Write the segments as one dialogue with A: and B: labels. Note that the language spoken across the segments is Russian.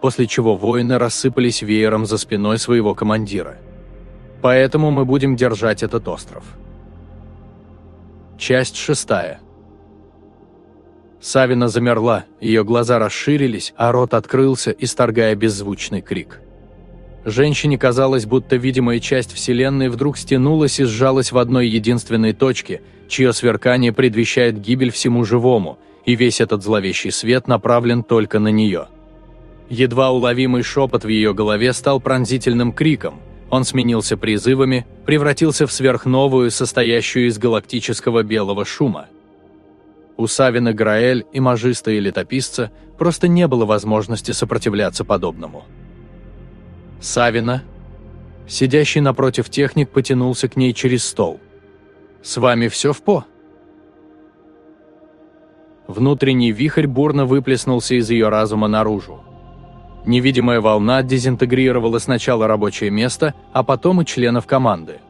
A: после чего воины рассыпались веером за спиной своего командира. Поэтому мы будем держать этот остров. Часть шестая. Савина замерла, ее глаза расширились, а рот открылся, исторгая беззвучный крик. Женщине казалось, будто видимая часть Вселенной вдруг стянулась и сжалась в одной единственной точке, чье сверкание предвещает гибель всему живому, и весь этот зловещий свет направлен только на нее. Едва уловимый шепот в ее голове стал пронзительным криком. Он сменился призывами, превратился в сверхновую, состоящую из галактического белого шума. У Савина Граэль и Мажиста и Летописца просто не было возможности сопротивляться подобному. Савина, сидящий напротив техник, потянулся к ней через стол. «С вами все в по?» Внутренний вихрь бурно выплеснулся из ее разума наружу. Невидимая волна дезинтегрировала сначала рабочее место, а потом и членов команды.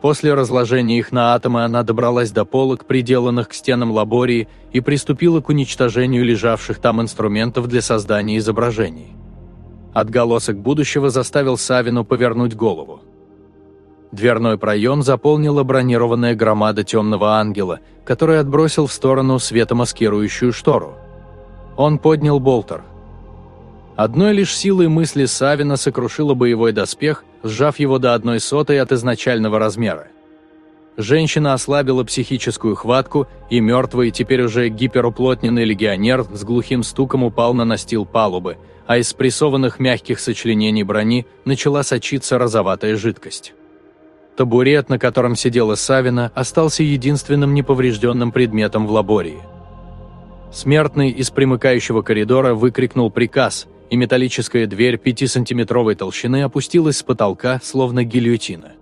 A: После разложения их на атомы она добралась до полок, приделанных к стенам лабории, и приступила к уничтожению лежавших там инструментов для создания изображений. Отголосок будущего заставил Савину повернуть голову. Дверной проем заполнила бронированная громада темного ангела, который отбросил в сторону светомаскирующую штору. Он поднял болтер. Одной лишь силой мысли Савина сокрушила боевой доспех, сжав его до одной сотой от изначального размера. Женщина ослабила психическую хватку, и мертвый, теперь уже гиперуплотненный легионер с глухим стуком упал на настил палубы, а из спрессованных мягких сочленений брони начала сочиться розоватая жидкость. Табурет, на котором сидела Савина, остался единственным неповрежденным предметом в лабории. Смертный из примыкающего коридора выкрикнул приказ – и металлическая дверь 5-сантиметровой толщины опустилась с потолка, словно гильотина.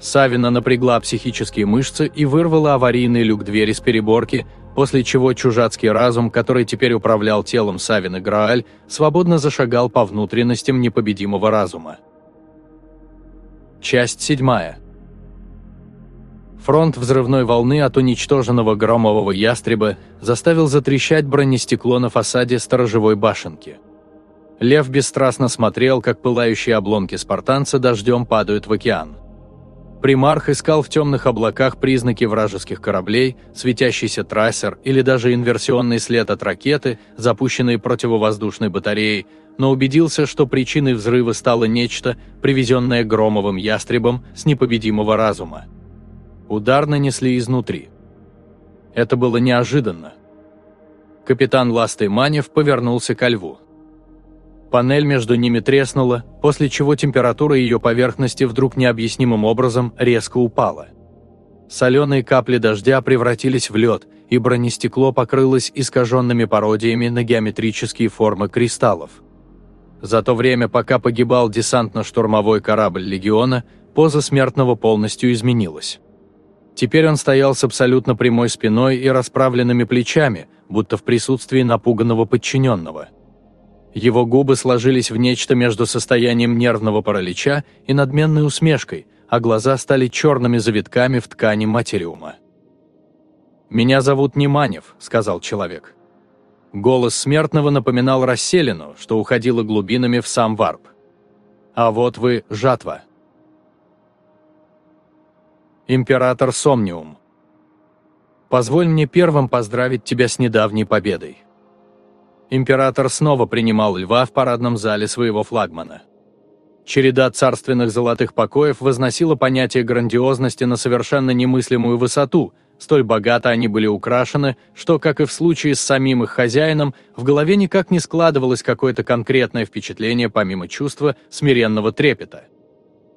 A: Савина напрягла психические мышцы и вырвала аварийный люк двери с переборки, после чего чужацкий разум, который теперь управлял телом Савины Грааль, свободно зашагал по внутренностям непобедимого разума. Часть седьмая. Фронт взрывной волны от уничтоженного громового ястреба заставил затрещать бронестекло на фасаде сторожевой башенки – Лев бесстрастно смотрел, как пылающие обломки спартанца дождем падают в океан. Примарх искал в темных облаках признаки вражеских кораблей, светящийся трассер или даже инверсионный след от ракеты, запущенной противовоздушной батареей, но убедился, что причиной взрыва стало нечто, привезенное громовым ястребом с непобедимого разума. Удар нанесли изнутри. Это было неожиданно. Капитан Ласты Манев повернулся ко льву. Панель между ними треснула, после чего температура ее поверхности вдруг необъяснимым образом резко упала. Соленые капли дождя превратились в лед, и бронестекло покрылось искаженными пародиями на геометрические формы кристаллов. За то время, пока погибал десантно-штурмовой корабль «Легиона», поза смертного полностью изменилась. Теперь он стоял с абсолютно прямой спиной и расправленными плечами, будто в присутствии напуганного подчиненного – его губы сложились в нечто между состоянием нервного паралича и надменной усмешкой, а глаза стали черными завитками в ткани материума. «Меня зовут Неманев», — сказал человек. Голос смертного напоминал расселину, что уходило глубинами в сам варп. «А вот вы — жатва». Император Сомниум. «Позволь мне первым поздравить тебя с недавней победой». Император снова принимал льва в парадном зале своего флагмана. Череда царственных золотых покоев возносила понятие грандиозности на совершенно немыслимую высоту, столь богато они были украшены, что, как и в случае с самим их хозяином, в голове никак не складывалось какое-то конкретное впечатление помимо чувства смиренного трепета.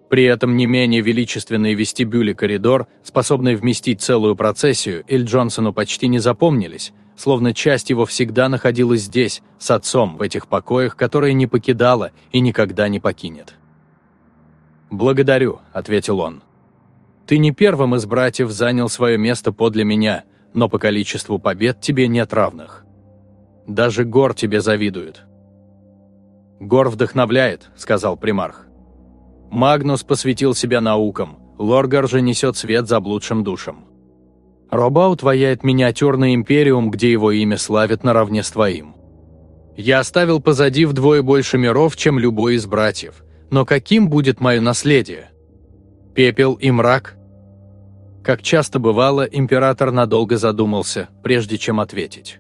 A: При этом не менее величественные вестибюли коридор, способные вместить целую процессию, Эль Джонсону почти не запомнились, словно часть его всегда находилась здесь, с отцом, в этих покоях, которые не покидала и никогда не покинет. «Благодарю», — ответил он. «Ты не первым из братьев занял свое место подле меня, но по количеству побед тебе нет равных. Даже Гор тебе завидует». «Гор вдохновляет», — сказал примарх. «Магнус посвятил себя наукам, Лоргар же несет свет заблудшим душам. Робаут ваяет миниатюрный империум, где его имя славят наравне с твоим. Я оставил позади вдвое больше миров, чем любой из братьев. Но каким будет мое наследие? Пепел и мрак? Как часто бывало, император надолго задумался, прежде чем ответить.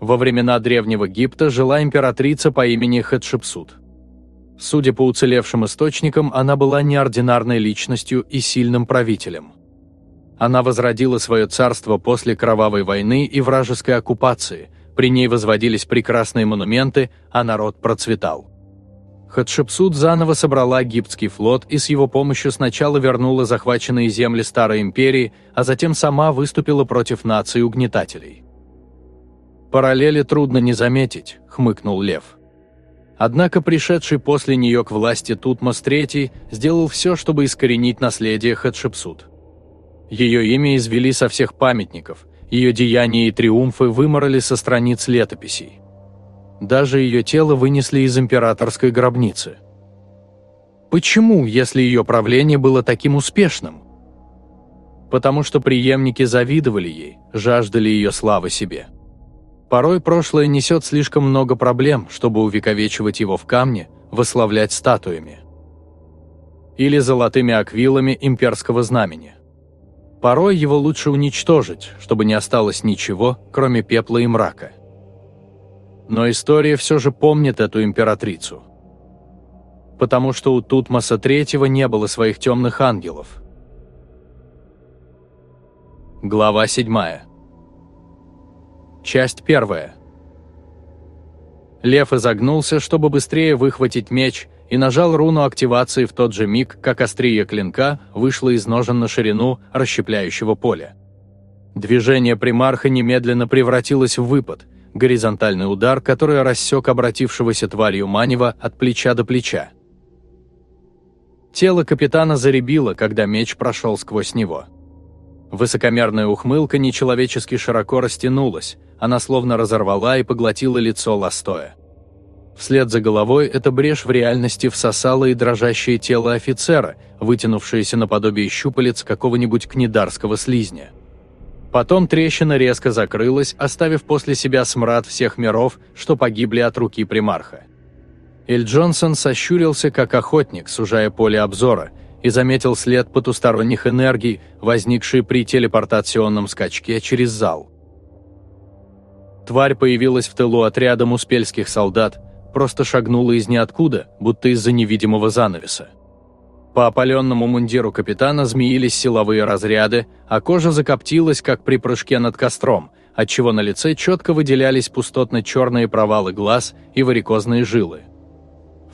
A: Во времена Древнего Египта жила императрица по имени Хатшепсут. Судя по уцелевшим источникам, она была неординарной личностью и сильным правителем. Она возродила свое царство после кровавой войны и вражеской оккупации, при ней возводились прекрасные монументы, а народ процветал. Хатшепсут заново собрала египетский флот и с его помощью сначала вернула захваченные земли Старой Империи, а затем сама выступила против наций угнетателей. «Параллели трудно не заметить», — хмыкнул Лев. Однако пришедший после нее к власти Тутмос III сделал все, чтобы искоренить наследие Хатшепсут. Ее имя извели со всех памятников, ее деяния и триумфы выморали со страниц летописей. Даже ее тело вынесли из императорской гробницы. Почему, если ее правление было таким успешным? Потому что преемники завидовали ей, жаждали ее славы себе. Порой прошлое несет слишком много проблем, чтобы увековечивать его в камне, восславлять статуями. Или золотыми аквилами имперского знамени. Порой его лучше уничтожить, чтобы не осталось ничего, кроме пепла и мрака. Но история все же помнит эту императрицу. Потому что у Тутмоса III не было своих темных ангелов. Глава 7. Часть 1. Лев изогнулся, чтобы быстрее выхватить меч, и нажал руну активации в тот же миг, как острие клинка вышло из ножен на ширину расщепляющего поля. Движение примарха немедленно превратилось в выпад, горизонтальный удар, который рассек обратившегося тварью Манева от плеча до плеча. Тело капитана заребило, когда меч прошел сквозь него. Высокомерная ухмылка нечеловечески широко растянулась, она словно разорвала и поглотила лицо Ластоя. Вслед за головой эта брешь в реальности всосала и дрожащее тело офицера, вытянувшееся наподобие щупалец какого-нибудь книдарского слизня. Потом трещина резко закрылась, оставив после себя смрад всех миров, что погибли от руки примарха. Эль Джонсон сощурился, как охотник, сужая поле обзора, и заметил след потусторонних энергий, возникший при телепортационном скачке через зал. Тварь появилась в тылу отряда муспельских солдат, просто шагнула из ниоткуда, будто из-за невидимого занавеса. По опаленному мундиру капитана змеились силовые разряды, а кожа закоптилась, как при прыжке над костром, отчего на лице четко выделялись пустотно-черные провалы глаз и варикозные жилы.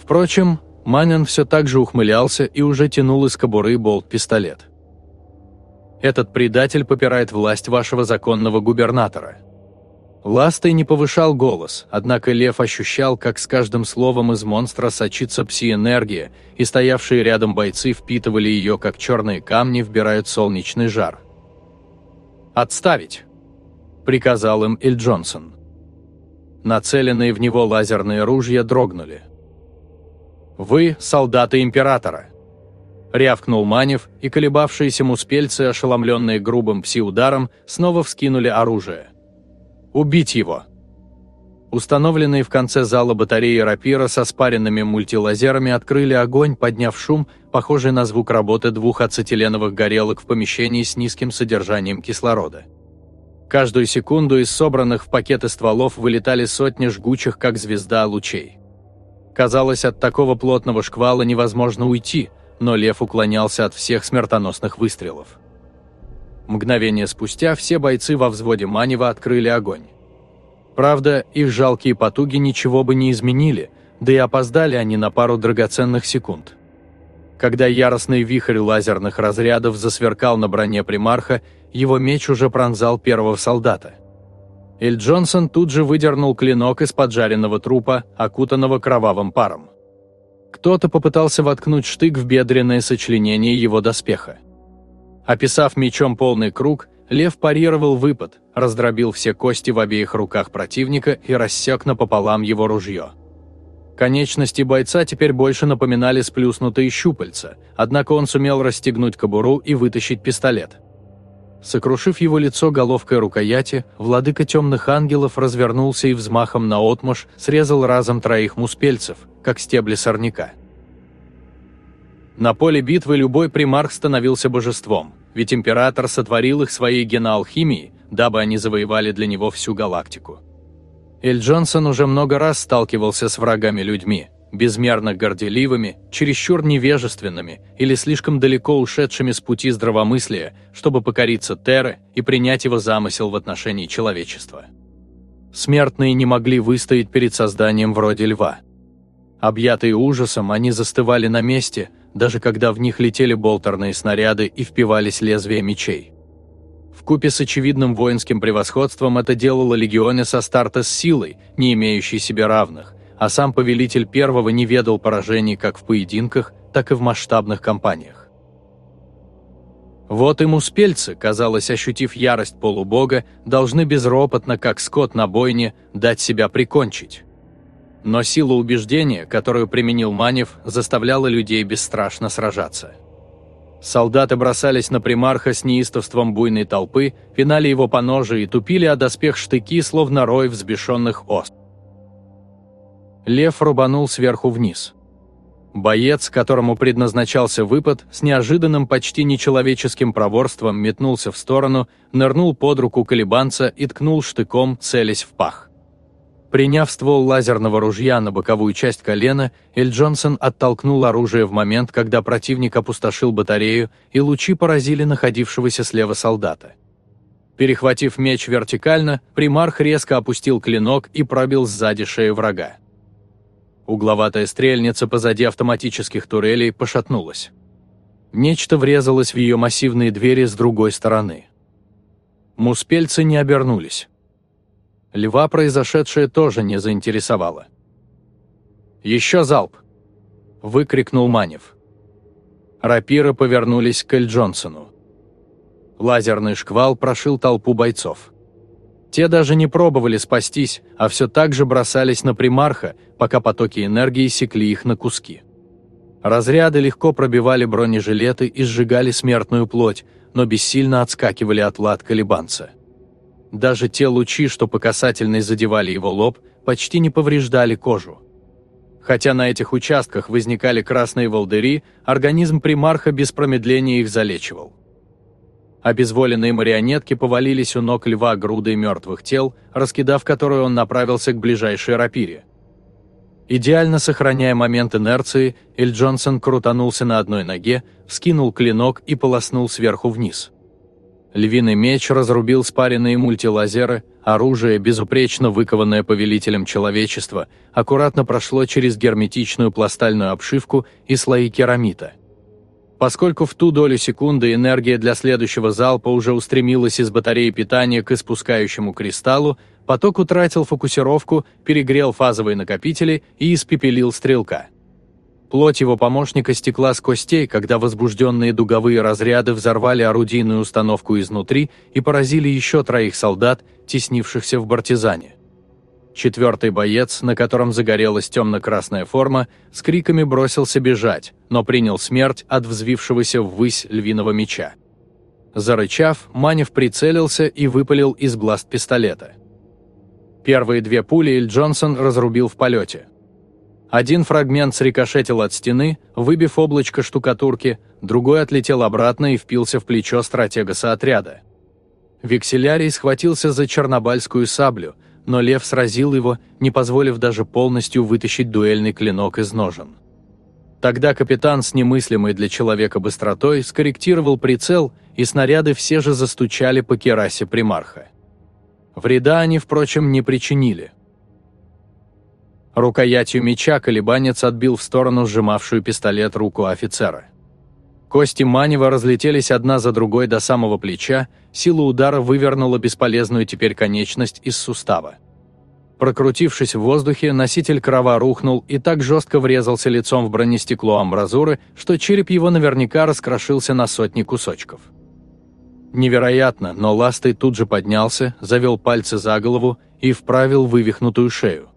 A: Впрочем, Манин все так же ухмылялся и уже тянул из кобуры болт-пистолет. «Этот предатель попирает власть вашего законного губернатора», Ластой не повышал голос, однако Лев ощущал, как с каждым словом из монстра сочится пси-энергия, и стоявшие рядом бойцы впитывали ее, как черные камни вбирают солнечный жар. «Отставить!» – приказал им Иль Джонсон. Нацеленные в него лазерные ружья дрогнули. «Вы – солдаты Императора!» Рявкнул Манев, и колебавшиеся муспельцы, ошеломленные грубым пси-ударом, снова вскинули оружие – Убить его!» Установленные в конце зала батареи рапира со спаренными мультилазерами открыли огонь, подняв шум, похожий на звук работы двух ацетиленовых горелок в помещении с низким содержанием кислорода. Каждую секунду из собранных в пакеты стволов вылетали сотни жгучих, как звезда, лучей. Казалось, от такого плотного шквала невозможно уйти, но лев уклонялся от всех смертоносных выстрелов. Мгновение спустя все бойцы во взводе Манева открыли огонь. Правда, их жалкие потуги ничего бы не изменили, да и опоздали они на пару драгоценных секунд. Когда яростный вихрь лазерных разрядов засверкал на броне примарха, его меч уже пронзал первого солдата. Эль Джонсон тут же выдернул клинок из поджаренного трупа, окутанного кровавым паром. Кто-то попытался воткнуть штык в бедренное сочленение его доспеха. Описав мечом полный круг, лев парировал выпад, раздробил все кости в обеих руках противника и рассек напополам его ружье. Конечности бойца теперь больше напоминали сплюснутые щупальца, однако он сумел расстегнуть кобуру и вытащить пистолет. Сокрушив его лицо головкой рукояти, владыка темных ангелов развернулся и взмахом на отмаш срезал разом троих муспельцев, как стебли сорняка. На поле битвы любой примарх становился божеством, ведь император сотворил их своей геноалхимией, дабы они завоевали для него всю галактику. Эль Джонсон уже много раз сталкивался с врагами-людьми, безмерно горделивыми, чересчур невежественными или слишком далеко ушедшими с пути здравомыслия, чтобы покориться Терре и принять его замысел в отношении человечества. Смертные не могли выстоять перед созданием вроде льва. Объятые ужасом, они застывали на месте, даже когда в них летели болтерные снаряды и впивались лезвия мечей. Вкупе с очевидным воинским превосходством это делало легионы со старта с силой, не имеющей себе равных, а сам повелитель первого не ведал поражений как в поединках, так и в масштабных кампаниях. Вот и муспельцы, казалось, ощутив ярость полубога, должны безропотно, как скот на бойне, дать себя прикончить. Но сила убеждения, которую применил Манев, заставляла людей бесстрашно сражаться. Солдаты бросались на примарха с неистовством буйной толпы, пинали его по ноже и тупили о доспех штыки, словно рой взбешенных ос. Лев рубанул сверху вниз. Боец, которому предназначался выпад, с неожиданным почти нечеловеческим проворством метнулся в сторону, нырнул под руку колебанца и ткнул штыком, целясь в пах. Приняв ствол лазерного ружья на боковую часть колена, Эль Джонсон оттолкнул оружие в момент, когда противник опустошил батарею, и лучи поразили находившегося слева солдата. Перехватив меч вертикально, примарх резко опустил клинок и пробил сзади шею врага. Угловатая стрельница позади автоматических турелей пошатнулась. Нечто врезалось в ее массивные двери с другой стороны. Муспельцы не обернулись. Льва произошедшее тоже не заинтересовало. «Еще залп!» – выкрикнул Манев. Рапиры повернулись к Эль Джонсону. Лазерный шквал прошил толпу бойцов. Те даже не пробовали спастись, а все так же бросались на примарха, пока потоки энергии секли их на куски. Разряды легко пробивали бронежилеты и сжигали смертную плоть, но бессильно отскакивали от лад колебанца. Даже те лучи, что по касательной задевали его лоб, почти не повреждали кожу. Хотя на этих участках возникали красные волдыри, организм примарха без промедления их залечивал. Обезволенные марионетки повалились у ног льва грудой мертвых тел, раскидав которые он направился к ближайшей рапире. Идеально сохраняя момент инерции, Эль Джонсон крутанулся на одной ноге, вскинул клинок и полоснул сверху вниз. Львиный меч разрубил спаренные мультилазеры, оружие, безупречно выкованное повелителем человечества, аккуратно прошло через герметичную пластальную обшивку и слои керамита – Поскольку в ту долю секунды энергия для следующего залпа уже устремилась из батареи питания к испускающему кристаллу, поток утратил фокусировку, перегрел фазовые накопители и испепелил стрелка. Плоть его помощника стекла с костей, когда возбужденные дуговые разряды взорвали орудийную установку изнутри и поразили еще троих солдат, теснившихся в бартизане. Четвертый боец, на котором загорелась темно-красная форма, с криками бросился бежать, но принял смерть от взвившегося ввысь львиного меча. Зарычав, Манев прицелился и выпалил из бласт пистолета. Первые две пули Иль Джонсон разрубил в полете. Один фрагмент срикошетил от стены, выбив облачко штукатурки, другой отлетел обратно и впился в плечо стратега соотряда. Векселярий схватился за чернобальскую саблю – но лев сразил его, не позволив даже полностью вытащить дуэльный клинок из ножен. Тогда капитан с немыслимой для человека быстротой скорректировал прицел, и снаряды все же застучали по керасе примарха. Вреда они, впрочем, не причинили. Рукоятью меча колебанец отбил в сторону сжимавшую пистолет руку офицера. Кости Манева разлетелись одна за другой до самого плеча, сила удара вывернула бесполезную теперь конечность из сустава. Прокрутившись в воздухе, носитель крова рухнул и так жестко врезался лицом в бронестекло амбразуры, что череп его наверняка раскрошился на сотни кусочков. Невероятно, но Ластый тут же поднялся, завел пальцы за голову и вправил вывихнутую шею.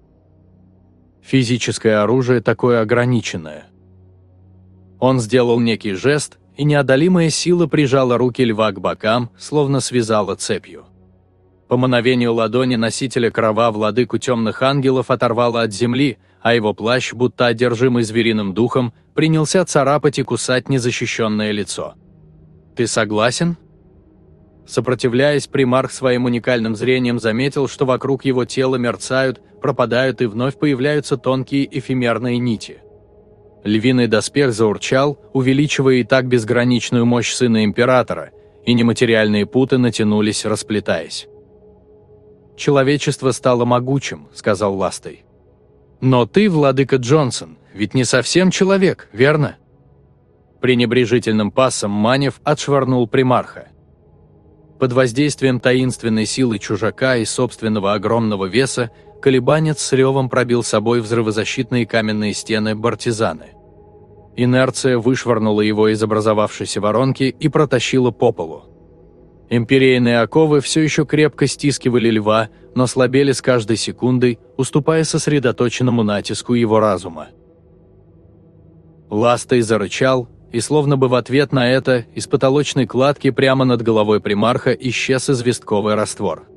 A: Физическое оружие такое ограниченное. Он сделал некий жест, и неодолимая сила прижала руки льва к бокам, словно связала цепью. По мановению ладони носителя крова владыку темных ангелов оторвало от земли, а его плащ, будто одержимый звериным духом, принялся царапать и кусать незащищенное лицо. «Ты согласен?» Сопротивляясь, примарх своим уникальным зрением заметил, что вокруг его тела мерцают, пропадают и вновь появляются тонкие эфемерные нити. Львиный доспех заурчал, увеличивая и так безграничную мощь сына императора, и нематериальные путы натянулись, расплетаясь. «Человечество стало могучим», — сказал Ластой. «Но ты, владыка Джонсон, ведь не совсем человек, верно?» Пренебрежительным пасом Манев отшвырнул примарха. Под воздействием таинственной силы чужака и собственного огромного веса колебанец с ревом пробил собой взрывозащитные каменные стены бартизаны. Инерция вышвырнула его из образовавшейся воронки и протащила по полу. Империйные оковы все еще крепко стискивали льва, но слабели с каждой секундой, уступая сосредоточенному натиску его разума. Ластой зарычал, и словно бы в ответ на это из потолочной кладки прямо над головой примарха исчез известковый раствор.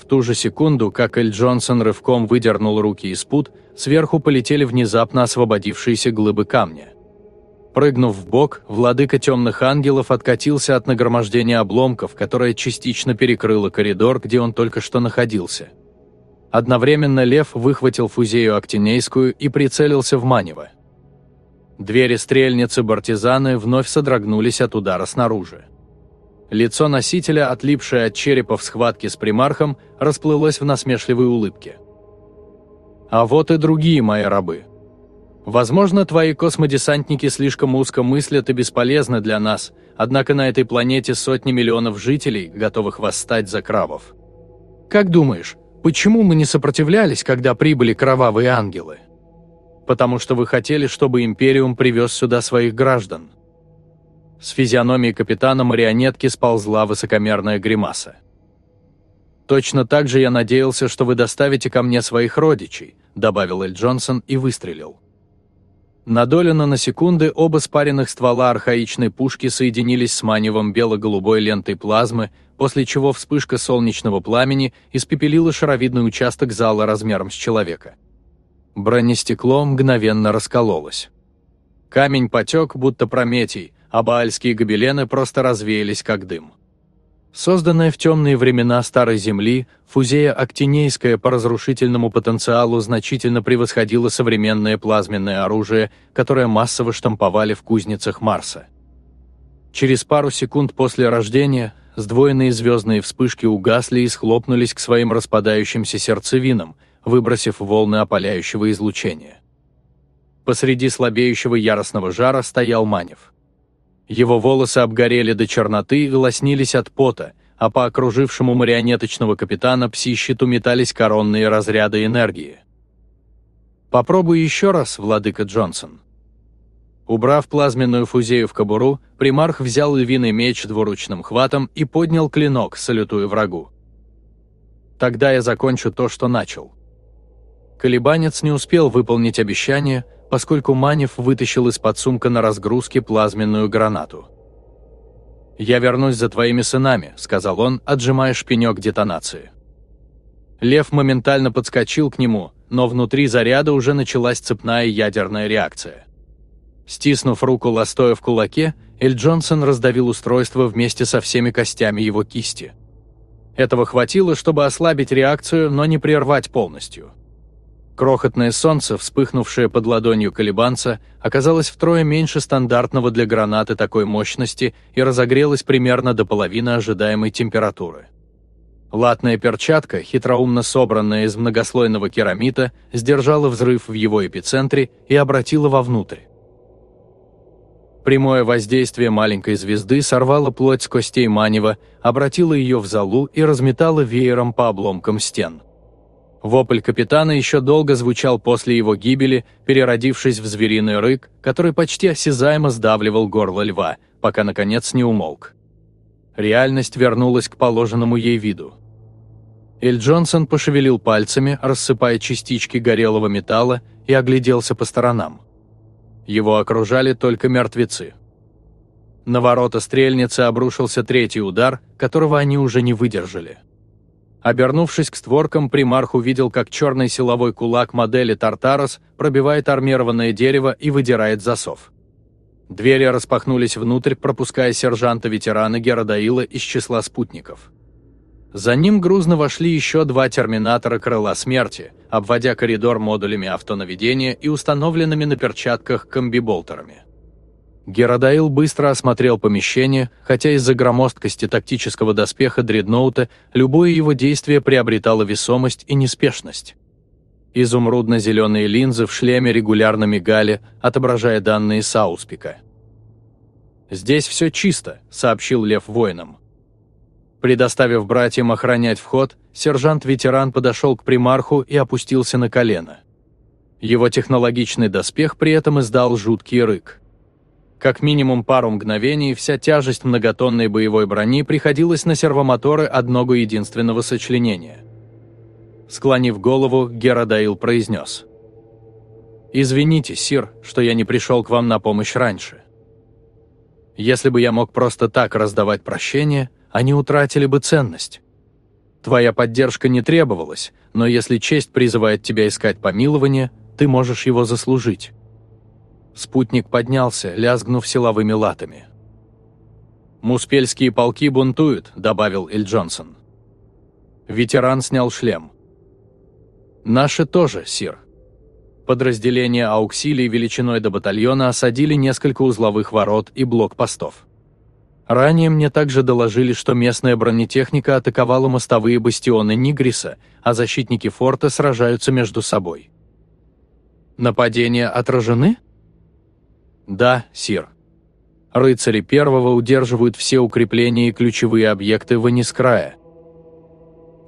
A: В ту же секунду, как Эль Джонсон рывком выдернул руки из пут, сверху полетели внезапно освободившиеся глыбы камня. Прыгнув в бок, владыка темных ангелов откатился от нагромождения обломков, которое частично перекрыло коридор, где он только что находился. Одновременно лев выхватил фузею актинейскую и прицелился в Манева. Двери стрельницы Бартизаны вновь содрогнулись от удара снаружи. Лицо носителя, отлипшее от черепа в схватке с примархом, расплылось в насмешливой улыбке. «А вот и другие мои рабы. Возможно, твои космодесантники слишком узко мыслят и бесполезны для нас, однако на этой планете сотни миллионов жителей, готовых восстать за кравов. Как думаешь, почему мы не сопротивлялись, когда прибыли кровавые ангелы?» Потому что вы хотели, чтобы Империум привез сюда своих граждан». С физиономии капитана марионетки сползла высокомерная гримаса. «Точно так же я надеялся, что вы доставите ко мне своих родичей», добавил Эль Джонсон и выстрелил. Надолено на секунды оба спаренных ствола архаичной пушки соединились с маневом бело-голубой лентой плазмы, после чего вспышка солнечного пламени испепелила шаровидный участок зала размером с человека. Бронестекло мгновенно раскололось. Камень потек, будто Прометий, а баальские гобелены просто развеялись, как дым. Созданная в темные времена Старой Земли, фузея актинейская по разрушительному потенциалу значительно превосходила современное плазменное оружие, которое массово штамповали в кузницах Марса. Через пару секунд после рождения сдвоенные звездные вспышки угасли и схлопнулись к своим распадающимся сердцевинам – выбросив волны опаляющего излучения. Посреди слабеющего яростного жара стоял Манев. Его волосы обгорели до черноты и лоснились от пота, а по окружившему марионеточного капитана пси-щиту метались коронные разряды энергии. «Попробуй еще раз, владыка Джонсон». Убрав плазменную фузею в кобуру, примарх взял львиный меч двуручным хватом и поднял клинок, салютуя врагу. «Тогда я закончу то, что начал». Колебанец не успел выполнить обещание, поскольку Манев вытащил из-под сумка на разгрузке плазменную гранату. «Я вернусь за твоими сынами», — сказал он, отжимая шпинек детонации. Лев моментально подскочил к нему, но внутри заряда уже началась цепная ядерная реакция. Стиснув руку Ластоя в кулаке, Эль Джонсон раздавил устройство вместе со всеми костями его кисти. Этого хватило, чтобы ослабить реакцию, но не прервать полностью. Крохотное солнце, вспыхнувшее под ладонью колебанца, оказалось втрое меньше стандартного для гранаты такой мощности и разогрелось примерно до половины ожидаемой температуры. Латная перчатка, хитроумно собранная из многослойного керамита, сдержала взрыв в его эпицентре и обратила вовнутрь. Прямое воздействие маленькой звезды сорвало плоть с костей Манева, обратило ее в залу и разметало веером по обломкам стен. Вопль капитана еще долго звучал после его гибели, переродившись в звериный рык, который почти осязаемо сдавливал горло льва, пока, наконец, не умолк. Реальность вернулась к положенному ей виду. Эль Джонсон пошевелил пальцами, рассыпая частички горелого металла, и огляделся по сторонам. Его окружали только мертвецы. На ворота стрельницы обрушился третий удар, которого они уже не выдержали. Обернувшись к створкам, примарх увидел, как черный силовой кулак модели «Тартарос» пробивает армированное дерево и выдирает засов. Двери распахнулись внутрь, пропуская сержанта-ветерана Геродаила из числа спутников. За ним грузно вошли еще два терминатора «Крыла смерти», обводя коридор модулями автонаведения и установленными на перчатках комбиболтерами. Геродаил быстро осмотрел помещение, хотя из-за громоздкости тактического доспеха дредноута любое его действие приобретало весомость и неспешность. Изумрудно-зеленые линзы в шлеме регулярно мигали, отображая данные с ауспика. «Здесь все чисто», — сообщил Лев воинам. Предоставив братьям охранять вход, сержант-ветеран подошел к примарху и опустился на колено. Его технологичный доспех при этом издал жуткий рык. Как минимум пару мгновений вся тяжесть многотонной боевой брони приходилась на сервомоторы одного единственного сочленения. Склонив голову, Геродаил произнес. «Извините, Сир, что я не пришел к вам на помощь раньше. Если бы я мог просто так раздавать прощение, они утратили бы ценность. Твоя поддержка не требовалась, но если честь призывает тебя искать помилование, ты можешь его заслужить. Спутник поднялся, лязгнув силовыми латами. «Муспельские полки бунтуют», — добавил Эль Джонсон. Ветеран снял шлем. «Наши тоже, Сир». Подразделения ауксилий величиной до батальона осадили несколько узловых ворот и блокпостов. Ранее мне также доложили, что местная бронетехника атаковала мостовые бастионы Нигриса, а защитники форта сражаются между собой. Нападения отражены? Да, сир. Рыцари первого удерживают все укрепления и ключевые объекты Ванискрая.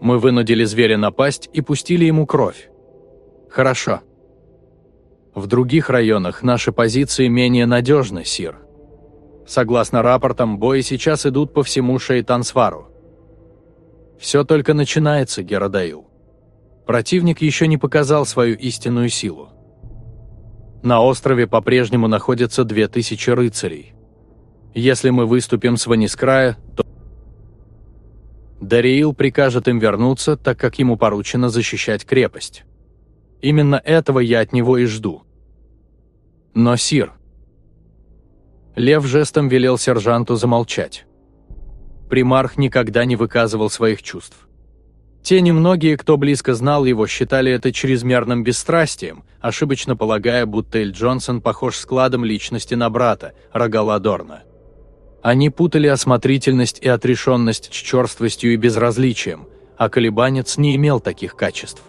A: Мы вынудили зверя напасть и пустили ему кровь. Хорошо. В других районах наши позиции менее надежны, сир. Согласно рапортам, бои сейчас идут по всему Шейтансвару. Все только начинается, Геродаил. Противник еще не показал свою истинную силу. На острове по-прежнему находятся две тысячи рыцарей. Если мы выступим с Ванискрая, то Дариил прикажет им вернуться, так как ему поручено защищать крепость. Именно этого я от него и жду. Но, Сир... Лев жестом велел сержанту замолчать. Примарх никогда не выказывал своих чувств. Те немногие, кто близко знал его, считали это чрезмерным бесстрастием, ошибочно полагая, будто Эль Джонсон похож складом личности на брата, Рогала Дорна. Они путали осмотрительность и отрешенность с черствостью и безразличием, а колебанец не имел таких качеств.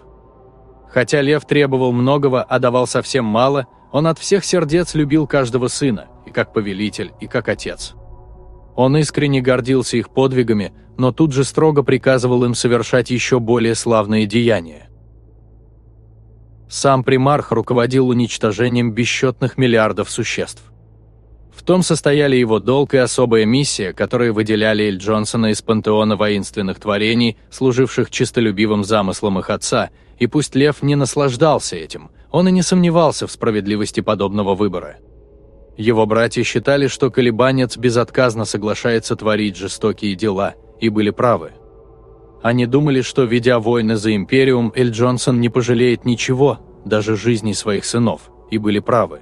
A: Хотя Лев требовал многого, а давал совсем мало, он от всех сердец любил каждого сына, и как повелитель, и как отец. Он искренне гордился их подвигами, но тут же строго приказывал им совершать еще более славные деяния. Сам примарх руководил уничтожением бесчетных миллиардов существ. В том состояли его долг и особая миссия, которые выделяли Эль Джонсона из пантеона воинственных творений, служивших чистолюбивым замыслом их отца, и пусть Лев не наслаждался этим, он и не сомневался в справедливости подобного выбора. Его братья считали, что колебанец безотказно соглашается творить жестокие дела, и были правы. Они думали, что, ведя войны за Империум, Эль Джонсон не пожалеет ничего, даже жизни своих сынов, и были правы.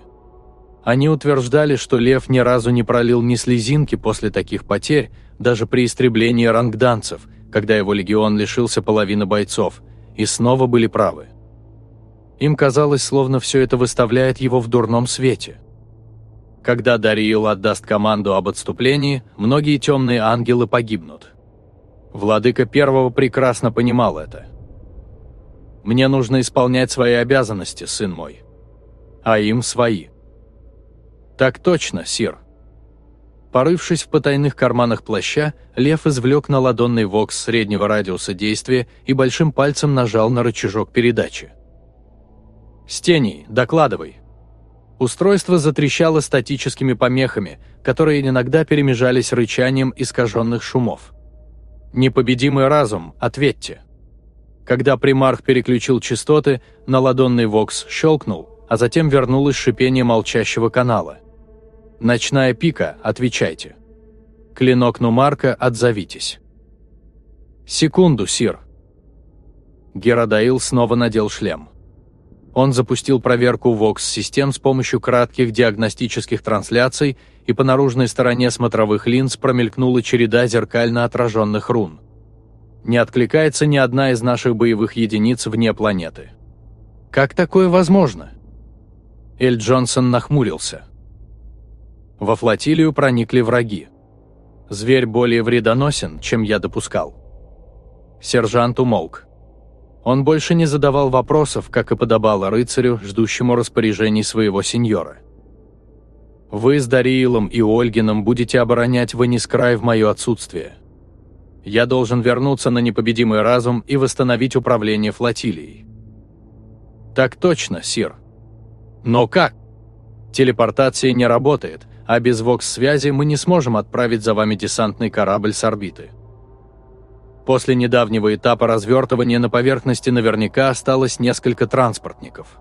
A: Они утверждали, что Лев ни разу не пролил ни слезинки после таких потерь, даже при истреблении рангданцев, когда его легион лишился половины бойцов, и снова были правы. Им казалось, словно все это выставляет его в дурном свете – когда Дариил отдаст команду об отступлении, многие темные ангелы погибнут. Владыка Первого прекрасно понимал это. «Мне нужно исполнять свои обязанности, сын мой. А им свои». «Так точно, сир». Порывшись в потайных карманах плаща, Лев извлек на ладонный вокс среднего радиуса действия и большим пальцем нажал на рычажок передачи. «Стений, докладывай», Устройство затрещало статическими помехами, которые иногда перемежались рычанием искаженных шумов. «Непобедимый разум, ответьте!» Когда примарх переключил частоты, на ладонный вокс щелкнул, а затем вернулось шипение молчащего канала. «Ночная пика, отвечайте!» «Клинок Нумарка, отзовитесь». «Секунду, Сир». Геродаил снова надел шлем. Он запустил проверку ВОКС-систем с помощью кратких диагностических трансляций, и по наружной стороне смотровых линз промелькнула череда зеркально отраженных рун. Не откликается ни одна из наших боевых единиц вне планеты. Как такое возможно? Эль Джонсон нахмурился. Во флотилию проникли враги. Зверь более вредоносен, чем я допускал. Сержант умолк. Он больше не задавал вопросов, как и подобало рыцарю, ждущему распоряжений своего сеньора. «Вы с Дариилом и Ольгином будете оборонять Ванискрай в мое отсутствие. Я должен вернуться на непобедимый разум и восстановить управление флотилией». «Так точно, Сир». «Но как?» «Телепортация не работает, а без ВОКС-связи мы не сможем отправить за вами десантный корабль с орбиты». После недавнего этапа развертывания на поверхности наверняка осталось несколько транспортников.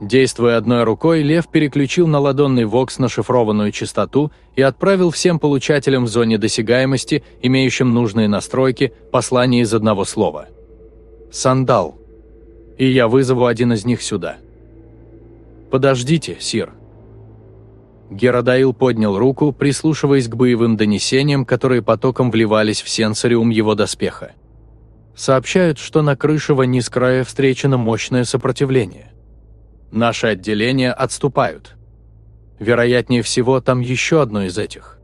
A: Действуя одной рукой, Лев переключил на ладонный ВОКС на шифрованную частоту и отправил всем получателям в зоне досягаемости, имеющим нужные настройки, послание из одного слова. «Сандал». И я вызову один из них сюда. «Подождите, Сир», Геродаил поднял руку, прислушиваясь к боевым донесениям, которые потоком вливались в сенсориум его доспеха. Сообщают, что на крыше Ванискрая встречено мощное сопротивление. Наши отделения отступают. Вероятнее всего, там еще одно из этих.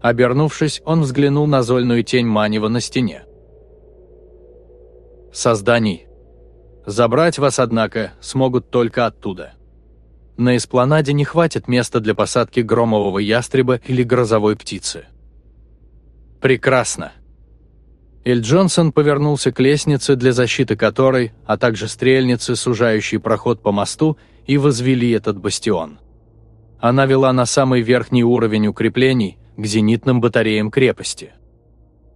A: Обернувшись, он взглянул на зольную тень Манева на стене. «Созданий. Забрать вас, однако, смогут только оттуда». На эспланаде не хватит места для посадки громового ястреба или грозовой птицы. Прекрасно. Эль Джонсон повернулся к лестнице, для защиты которой, а также стрельницы, сужающей проход по мосту, и возвели этот бастион. Она вела на самый верхний уровень укреплений, к зенитным батареям крепости.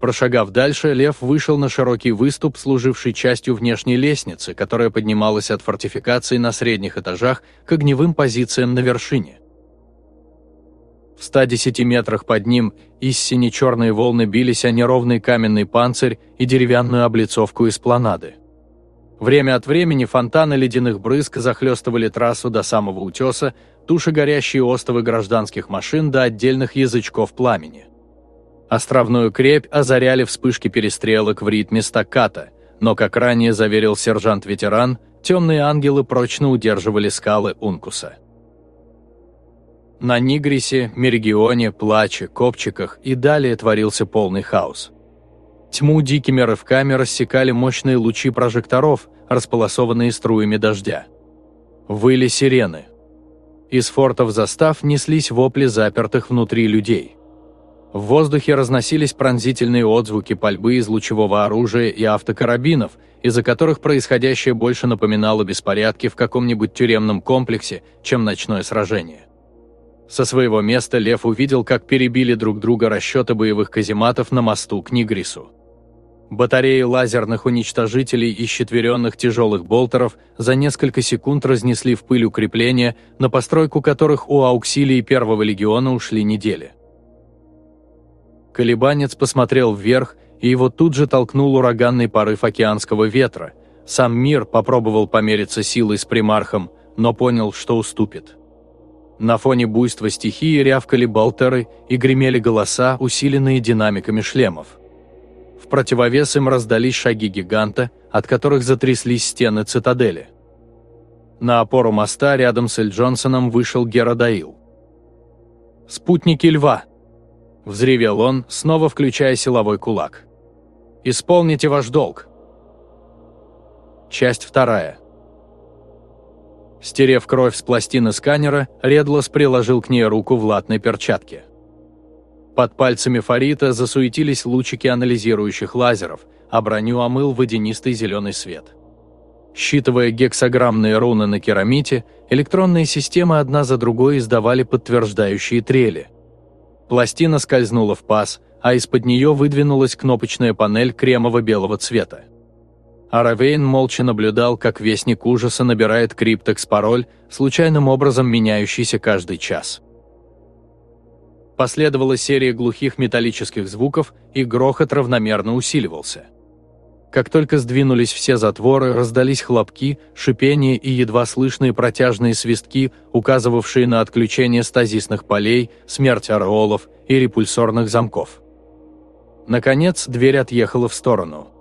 A: Прошагав дальше, Лев вышел на широкий выступ, служивший частью внешней лестницы, которая поднималась от фортификаций на средних этажах к огневым позициям на вершине. В 110 метрах под ним из сине-черные волны бились о неровный каменный панцирь и деревянную облицовку эспланады. Время от времени фонтаны ледяных брызг захлестывали трассу до самого утеса, туши горящие остовы гражданских машин до отдельных язычков пламени. Островную крепь озаряли вспышки перестрелок в ритме стакката, но, как ранее заверил сержант-ветеран, темные ангелы прочно удерживали скалы Ункуса. На Нигрисе, Мергионе, Плаче, Копчиках и далее творился полный хаос. Тьму дикими рывками рассекали мощные лучи прожекторов, располосованные струями дождя. Выли сирены. Из фортов застав неслись вопли запертых внутри людей – в воздухе разносились пронзительные отзвуки пальбы из лучевого оружия и автокарабинов, из-за которых происходящее больше напоминало беспорядки в каком-нибудь тюремном комплексе, чем ночное сражение. Со своего места Лев увидел, как перебили друг друга расчеты боевых казематов на мосту к Нигрису. Батареи лазерных уничтожителей и щетверенных тяжелых болтеров за несколько секунд разнесли в пыль укрепления, на постройку которых у ауксилии Первого легиона ушли недели. Колебанец посмотрел вверх, и его тут же толкнул ураганный порыв океанского ветра. Сам мир попробовал помериться силой с примархом, но понял, что уступит. На фоне буйства стихии рявкали болтеры и гремели голоса, усиленные динамиками шлемов. В противовес им раздались шаги гиганта, от которых затряслись стены цитадели. На опору моста рядом с Эль Джонсоном вышел Геродаил. «Спутники льва!» – взревел он, снова включая силовой кулак. «Исполните ваш долг!» Часть вторая. Стерев кровь с пластины сканера, Редлос приложил к ней руку в латной перчатке. Под пальцами Фарита засуетились лучики анализирующих лазеров, а броню омыл водянистый зеленый свет. Считывая гексограммные руны на керамите, электронные системы одна за другой издавали подтверждающие трели – Пластина скользнула в паз, а из-под нее выдвинулась кнопочная панель кремово-белого цвета. Аравейн молча наблюдал, как Вестник Ужаса набирает криптекс-пароль, случайным образом меняющийся каждый час. Последовала серия глухих металлических звуков, и грохот равномерно усиливался. Как только сдвинулись все затворы, раздались хлопки, шипение и едва слышные протяжные свистки, указывавшие на отключение стазисных полей, смерть ореолов и репульсорных замков. Наконец, дверь отъехала в сторону.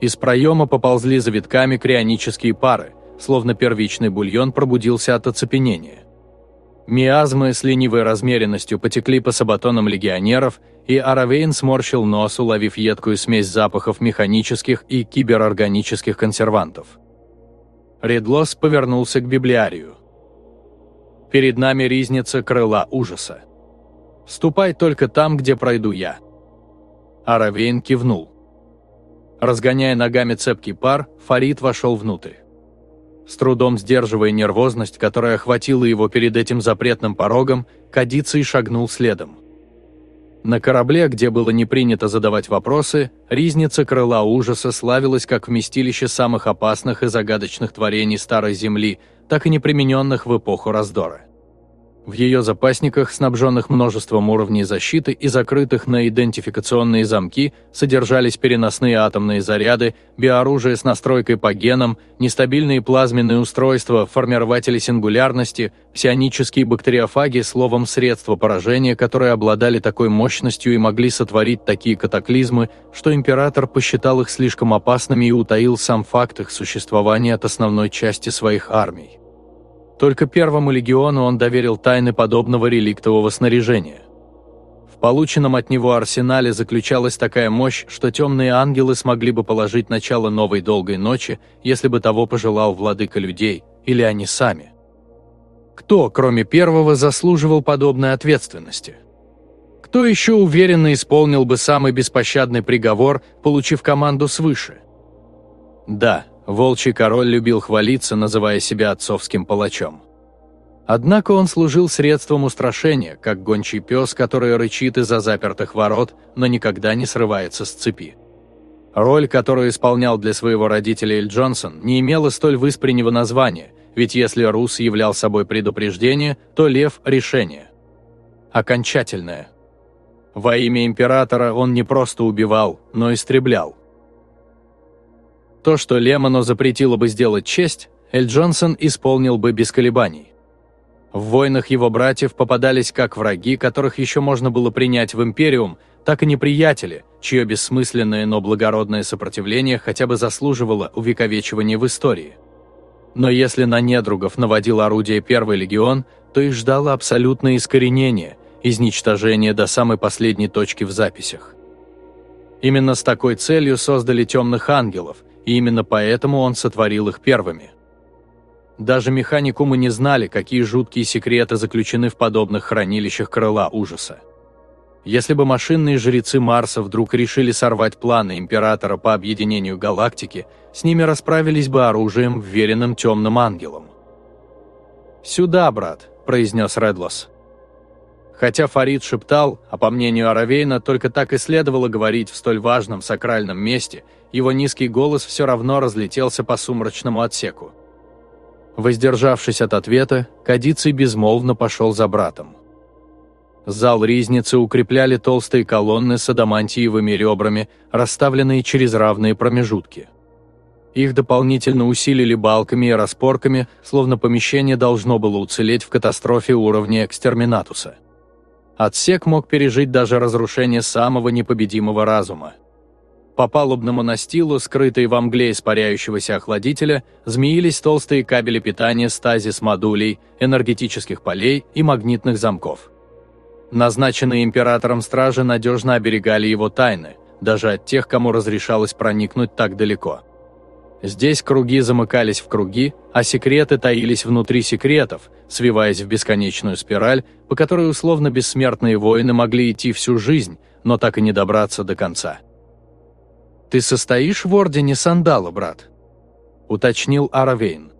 A: Из проема поползли завитками крионические пары, словно первичный бульон пробудился от оцепенения. Миазмы с ленивой размеренностью потекли по сабатонам легионеров, и Аравейн сморщил нос, уловив едкую смесь запахов механических и киберорганических консервантов. Редлос повернулся к библиарию. «Перед нами ризница крыла ужаса. Ступай только там, где пройду я». Аравейн кивнул. Разгоняя ногами цепкий пар, Фарид вошел внутрь. С трудом сдерживая нервозность, которая охватила его перед этим запретным порогом, Кадиций шагнул следом. На корабле, где было не принято задавать вопросы, ризница крыла ужаса славилась как вместилище самых опасных и загадочных творений Старой Земли, так и непримененных в эпоху раздора. В ее запасниках, снабженных множеством уровней защиты и закрытых на идентификационные замки, содержались переносные атомные заряды, биоружие с настройкой по генам, нестабильные плазменные устройства, формирователи сингулярности, псионические бактериофаги, словом, средства поражения, которые обладали такой мощностью и могли сотворить такие катаклизмы, что император посчитал их слишком опасными и утаил сам факт их существования от основной части своих армий. Только первому легиону он доверил тайны подобного реликтового снаряжения. В полученном от него арсенале заключалась такая мощь, что темные ангелы смогли бы положить начало новой долгой ночи, если бы того пожелал владыка людей, или они сами. Кто, кроме первого, заслуживал подобной ответственности? Кто еще уверенно исполнил бы самый беспощадный приговор, получив команду свыше? Да, Волчий король любил хвалиться, называя себя отцовским палачом. Однако он служил средством устрашения, как гончий пес, который рычит из-за запертых ворот, но никогда не срывается с цепи. Роль, которую исполнял для своего родителя Эль Джонсон, не имела столь выспреннего названия, ведь если Рус являл собой предупреждение, то Лев – решение. Окончательное. Во имя императора он не просто убивал, но истреблял. То, что Лемону запретило бы сделать честь, Эль Джонсон исполнил бы без колебаний. В войнах его братьев попадались как враги, которых еще можно было принять в Империум, так и неприятели, чье бессмысленное, но благородное сопротивление хотя бы заслуживало увековечивания в истории. Но если на недругов наводил орудие Первый легион, то их ждало абсолютное искоренение, изничтожение до самой последней точки в записях. Именно с такой целью создали темных ангелов, и именно поэтому он сотворил их первыми. Даже механикумы не знали, какие жуткие секреты заключены в подобных хранилищах крыла ужаса. Если бы машинные жрецы Марса вдруг решили сорвать планы Императора по объединению галактики, с ними расправились бы оружием, вверенным темным ангелом. «Сюда, брат», – произнес Редлос. Хотя Фарид шептал, а по мнению Аравейна, только так и следовало говорить в столь важном сакральном месте, его низкий голос все равно разлетелся по сумрачному отсеку. Воздержавшись от ответа, Кадиций безмолвно пошел за братом. Зал ризницы укрепляли толстые колонны с адамантиевыми ребрами, расставленные через равные промежутки. Их дополнительно усилили балками и распорками, словно помещение должно было уцелеть в катастрофе уровня экстерминатуса. Отсек мог пережить даже разрушение самого непобедимого разума. По палубному настилу, скрытой во мгле испаряющегося охладителя, змеились толстые кабели питания стазис-модулей, энергетических полей и магнитных замков. Назначенные императором стражи надежно оберегали его тайны, даже от тех, кому разрешалось проникнуть так далеко. Здесь круги замыкались в круги, а секреты таились внутри секретов, свиваясь в бесконечную спираль, по которой условно бессмертные воины могли идти всю жизнь, но так и не добраться до конца. «Ты состоишь в Ордене Сандала, брат?» – уточнил Аравейн.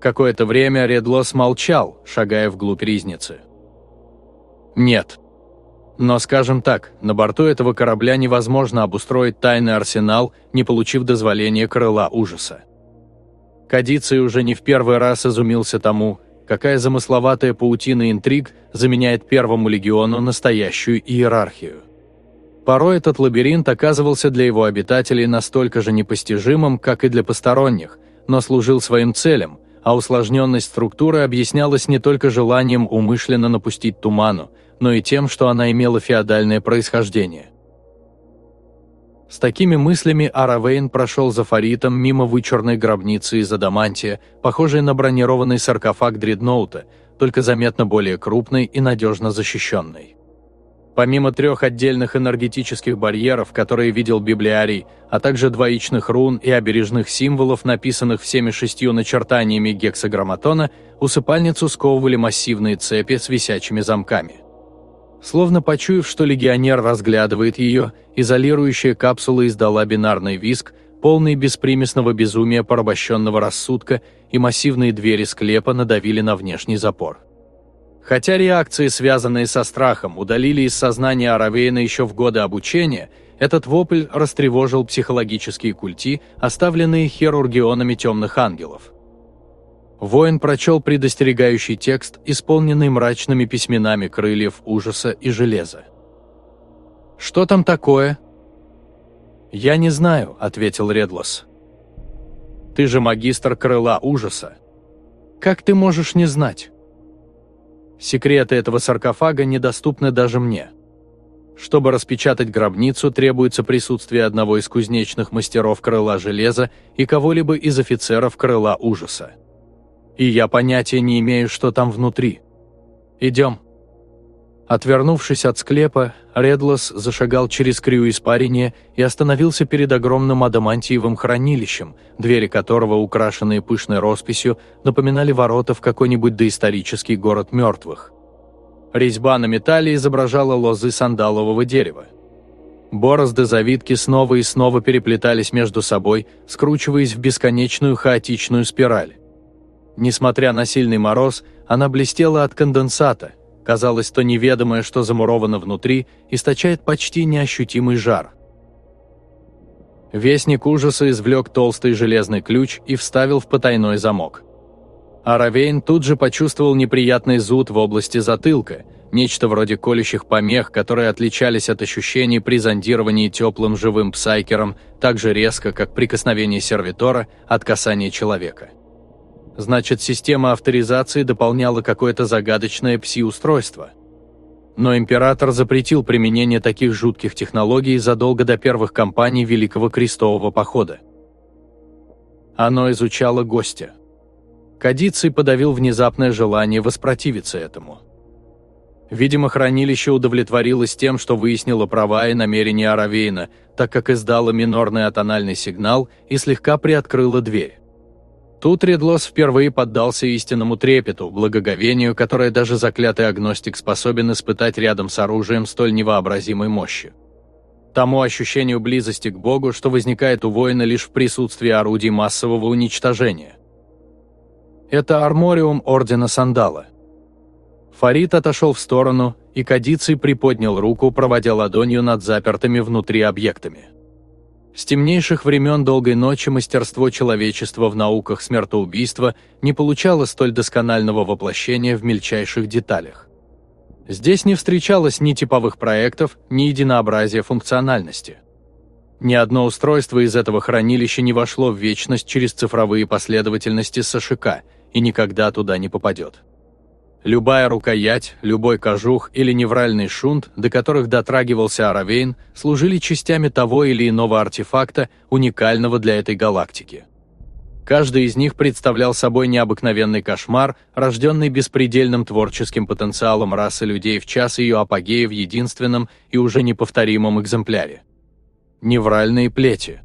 A: Какое-то время Редлос молчал, шагая вглубь ризницы. «Нет», но, скажем так, на борту этого корабля невозможно обустроить тайный арсенал, не получив дозволения крыла ужаса. Кадиций уже не в первый раз изумился тому, какая замысловатая паутина интриг заменяет Первому легиону настоящую иерархию. Порой этот лабиринт оказывался для его обитателей настолько же непостижимым, как и для посторонних, но служил своим целям, а усложненность структуры объяснялась не только желанием умышленно напустить туману, но и тем, что она имела феодальное происхождение. С такими мыслями Аравейн прошел за Фаритом мимо вычурной гробницы из адамантия, похожей на бронированный саркофаг дредноута, только заметно более крупный и надежно защищенный. Помимо трех отдельных энергетических барьеров, которые видел библиарий, а также двоичных рун и обережных символов, написанных всеми шестью начертаниями гексаграмматона, усыпальницу сковывали массивные цепи с висячими замками. Словно почуяв, что легионер разглядывает ее, изолирующая капсула издала бинарный виск, полный беспримесного безумия порабощенного рассудка, и массивные двери склепа надавили на внешний запор. Хотя реакции, связанные со страхом, удалили из сознания Аравейна еще в годы обучения, этот вопль растревожил психологические культи, оставленные хирургионами темных ангелов. Воин прочел предостерегающий текст, исполненный мрачными письменами крыльев ужаса и железа. «Что там такое?» «Я не знаю», — ответил Редлос. «Ты же магистр крыла ужаса. Как ты можешь не знать?» Секреты этого саркофага недоступны даже мне. Чтобы распечатать гробницу, требуется присутствие одного из кузнечных мастеров крыла железа и кого-либо из офицеров крыла ужаса. И я понятия не имею, что там внутри. Идем. Отвернувшись от склепа, Редлос зашагал через крю испарения и остановился перед огромным адамантиевым хранилищем, двери которого, украшенные пышной росписью, напоминали ворота в какой-нибудь доисторический город мертвых. Резьба на металле изображала лозы сандалового дерева. Борозды завитки снова и снова переплетались между собой, скручиваясь в бесконечную хаотичную спираль. Несмотря на сильный мороз, она блестела от конденсата – Казалось, то неведомое, что замуровано внутри, источает почти неощутимый жар. Вестник ужаса извлек толстый железный ключ и вставил в потайной замок. Аравейн тут же почувствовал неприятный зуд в области затылка, нечто вроде колющих помех, которые отличались от ощущений при зондировании теплым живым псайкером так же резко, как прикосновение сервитора от касания человека. Значит, система авторизации дополняла какое-то загадочное пси-устройство. Но император запретил применение таких жутких технологий задолго до первых кампаний Великого Крестового Похода. Оно изучало гостя. Кадиций подавил внезапное желание воспротивиться этому. Видимо, хранилище удовлетворилось тем, что выяснило права и намерения Аравейна, так как издало минорный атональный сигнал и слегка приоткрыло дверь. Тут Редлос впервые поддался истинному трепету, благоговению, которое даже заклятый агностик способен испытать рядом с оружием столь невообразимой мощи. Тому ощущению близости к Богу, что возникает у воина лишь в присутствии орудий массового уничтожения. Это армориум Ордена Сандала. Фарид отошел в сторону, и Кадиций приподнял руку, проводя ладонью над запертыми внутри объектами. С темнейших времен долгой ночи мастерство человечества в науках смертоубийства не получало столь досконального воплощения в мельчайших деталях. Здесь не встречалось ни типовых проектов, ни единообразия функциональности. Ни одно устройство из этого хранилища не вошло в вечность через цифровые последовательности СШК и никогда туда не попадет. Любая рукоять, любой кожух или невральный шунт, до которых дотрагивался Аравейн, служили частями того или иного артефакта, уникального для этой галактики. Каждый из них представлял собой необыкновенный кошмар, рожденный беспредельным творческим потенциалом расы людей в час ее апогея в единственном и уже неповторимом экземпляре. Невральные плети.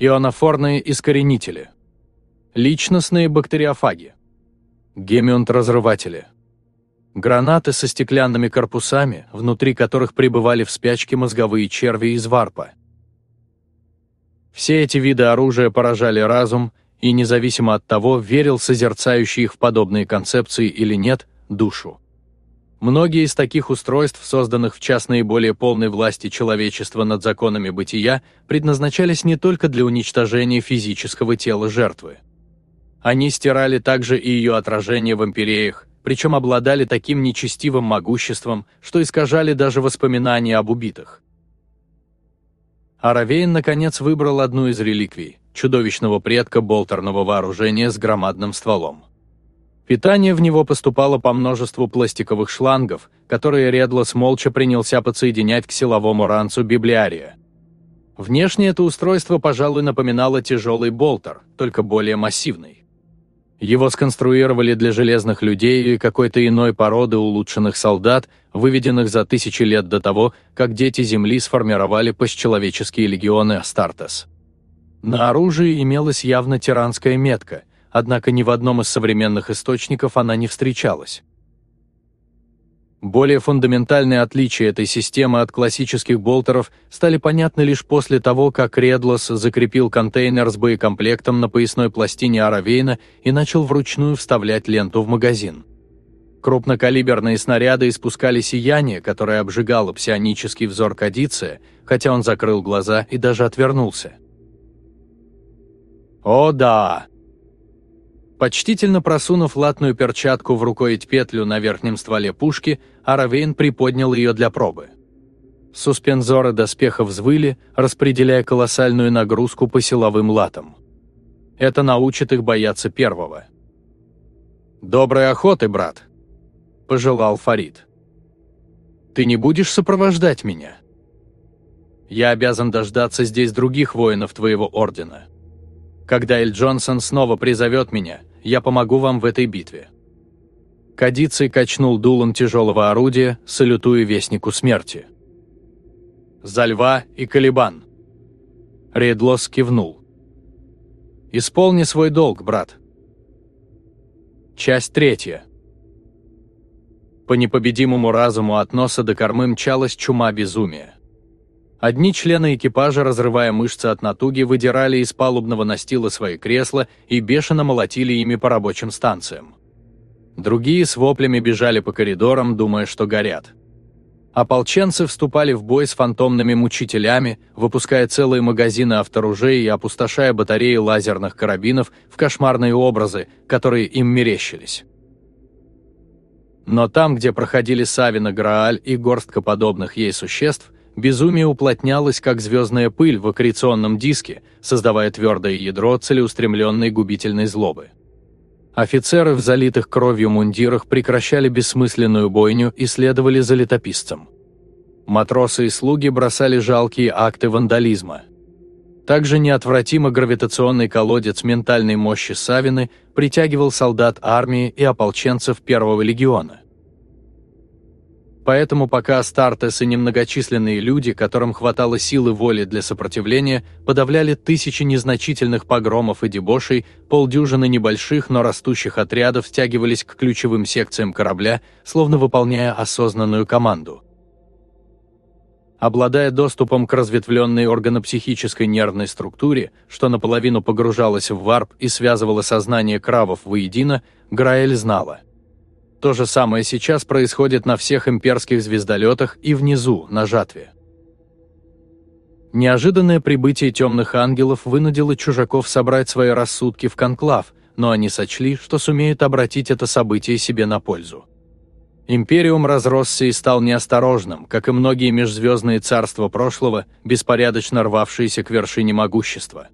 A: Ионофорные искоренители. Личностные бактериофаги. Гемионт-разрыватели. Гранаты со стеклянными корпусами, внутри которых пребывали в спячке мозговые черви из варпа. Все эти виды оружия поражали разум, и независимо от того, верил созерцающий их в подобные концепции или нет, душу. Многие из таких устройств, созданных в час наиболее полной власти человечества над законами бытия, предназначались не только для уничтожения физического тела жертвы. Они стирали также и ее отражение в империях, причем обладали таким нечестивым могуществом, что искажали даже воспоминания об убитых. Аравейн, наконец, выбрал одну из реликвий – чудовищного предка болтерного вооружения с громадным стволом. Питание в него поступало по множеству пластиковых шлангов, которые Редлос молча принялся подсоединять к силовому ранцу библиария. Внешне это устройство, пожалуй, напоминало тяжелый болтер, только более массивный. Его сконструировали для железных людей или какой-то иной породы улучшенных солдат, выведенных за тысячи лет до того, как дети Земли сформировали постчеловеческие легионы Астартес. На оружии имелась явно тиранская метка – однако ни в одном из современных источников она не встречалась. Более фундаментальные отличия этой системы от классических болтеров стали понятны лишь после того, как Редлос закрепил контейнер с боекомплектом на поясной пластине Аравейна и начал вручную вставлять ленту в магазин. Крупнокалиберные снаряды испускали сияние, которое обжигало псионический взор Кадиция, хотя он закрыл глаза и даже отвернулся. «О да!» Почтительно просунув латную перчатку в рукоять петлю на верхнем стволе пушки, Аравейн приподнял ее для пробы. Суспензоры доспеха взвыли, распределяя колоссальную нагрузку по силовым латам. Это научит их бояться первого. «Доброй охоты, брат!» – пожелал Фарид. «Ты не будешь сопровождать меня?» «Я обязан дождаться здесь других воинов твоего ордена. Когда Эль Джонсон снова призовет меня, я помогу вам в этой битве». Кадицей качнул дулом тяжелого орудия, салютуя вестнику смерти. «За льва и Калибан!» Редлос кивнул. «Исполни свой долг, брат». Часть третья. По непобедимому разуму от носа до кормы мчалась чума безумия. Одни члены экипажа, разрывая мышцы от натуги, выдирали из палубного настила свои кресла и бешено молотили ими по рабочим станциям. Другие с воплями бежали по коридорам, думая, что горят. Ополченцы вступали в бой с фантомными мучителями, выпуская целые магазины авторужей и опустошая батареи лазерных карабинов в кошмарные образы, которые им мерещились. Но там, где проходили Савина Грааль и горстка подобных ей существ, Безумие уплотнялось, как звездная пыль в аккреционном диске, создавая твердое ядро целеустремленной губительной злобы. Офицеры в залитых кровью мундирах прекращали бессмысленную бойню и следовали за летописцем. Матросы и слуги бросали жалкие акты вандализма. Также неотвратимо гравитационный колодец ментальной мощи Савины притягивал солдат армии и ополченцев Первого легиона. Поэтому пока Астартес и немногочисленные люди, которым хватало силы воли для сопротивления, подавляли тысячи незначительных погромов и дебошей, полдюжины небольших, но растущих отрядов стягивались к ключевым секциям корабля, словно выполняя осознанную команду. Обладая доступом к разветвленной органопсихической нервной структуре, что наполовину погружалась в варп и связывала сознание кравов воедино, Граэль знала – то же самое сейчас происходит на всех имперских звездолетах и внизу, на жатве. Неожиданное прибытие темных ангелов вынудило чужаков собрать свои рассудки в конклав, но они сочли, что сумеют обратить это событие себе на пользу. Империум разросся и стал неосторожным, как и многие межзвездные царства прошлого, беспорядочно рвавшиеся к вершине могущества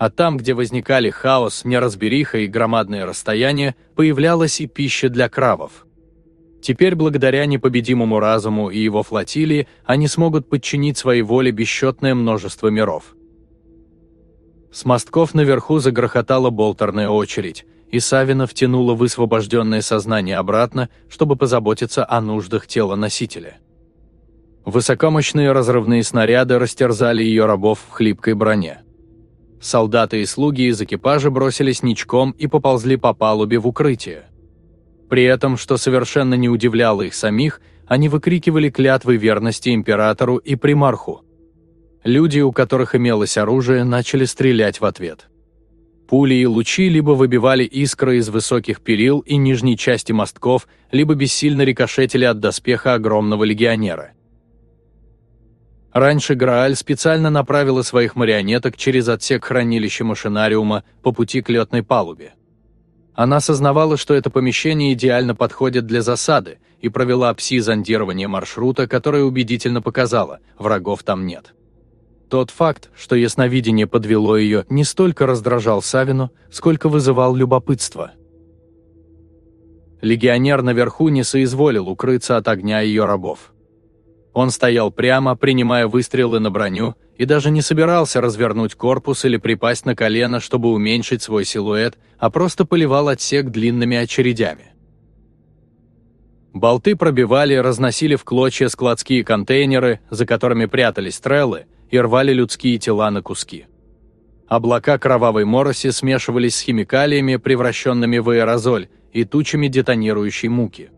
A: а там, где возникали хаос, неразбериха и громадные расстояния, появлялась и пища для кравов. Теперь, благодаря непобедимому разуму и его флотилии, они смогут подчинить своей воле бесчетное множество миров. С мостков наверху загрохотала болтерная очередь, и Савина втянула высвобожденное сознание обратно, чтобы позаботиться о нуждах тела носителя. Высокомощные разрывные снаряды растерзали ее рабов в хлипкой броне. Солдаты и слуги из экипажа бросились ничком и поползли по палубе в укрытие. При этом, что совершенно не удивляло их самих, они выкрикивали клятвы верности императору и примарху. Люди, у которых имелось оружие, начали стрелять в ответ. Пули и лучи либо выбивали искры из высоких перил и нижней части мостков, либо бессильно рикошетили от доспеха огромного легионера – Раньше Грааль специально направила своих марионеток через отсек хранилища машинариума по пути к летной палубе. Она осознавала, что это помещение идеально подходит для засады, и провела пси-зондирование маршрута, которое убедительно показало, врагов там нет. Тот факт, что ясновидение подвело ее, не столько раздражал Савину, сколько вызывал любопытство. Легионер наверху не соизволил укрыться от огня ее рабов. Он стоял прямо, принимая выстрелы на броню, и даже не собирался развернуть корпус или припасть на колено, чтобы уменьшить свой силуэт, а просто поливал отсек длинными очередями. Болты пробивали, разносили в клочья складские контейнеры, за которыми прятались треллы, и рвали людские тела на куски. Облака кровавой мороси смешивались с химикалиями, превращенными в аэрозоль, и тучами детонирующей муки.